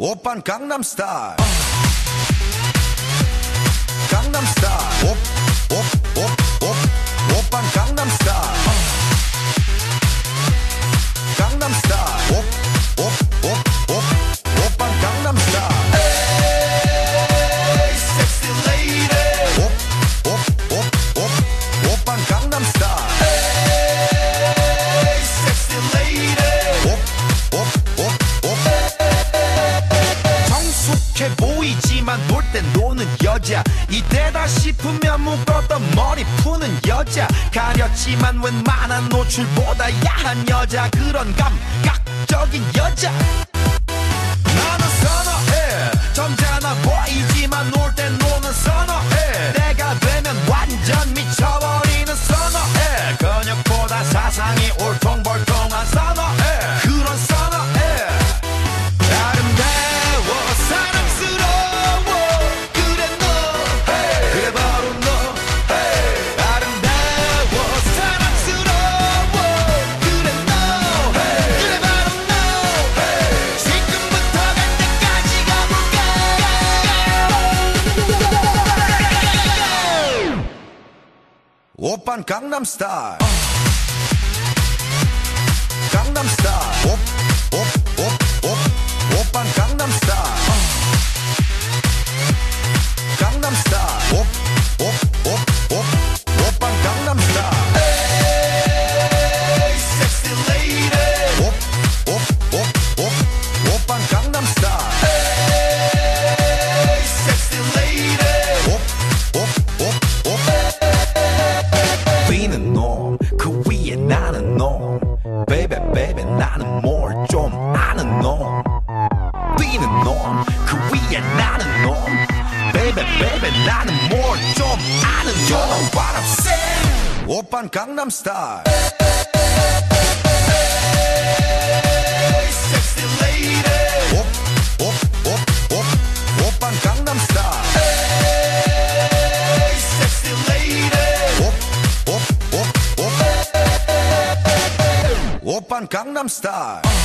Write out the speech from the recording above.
오빤 강남스타일 강남스타일 옵옵옵옵 오빤 강남스타일 강남스타일 옵옵옵옵 오빤 강남스타일 에이 섹시 레이디 옵옵옵옵 오빤 강남스타일 성숙해 보이지만 놀 땐 노는 여자. 이때다 싶으면 묶었던 머리 푸는 여자. 가렸지만 웬만한 노출보다 야한 여자. 그런 감각적인 여자 오빤 강남스타일 비는 놈그 위에 나는 놈 베이베 베이베 나는 뭘 좀 아는 놈 비는 놈그 위에 나는 놈 베이베 베이베 나는 뭘 좀 아는 놈 You know what I'm saying 오빤 강남스타일 옵옵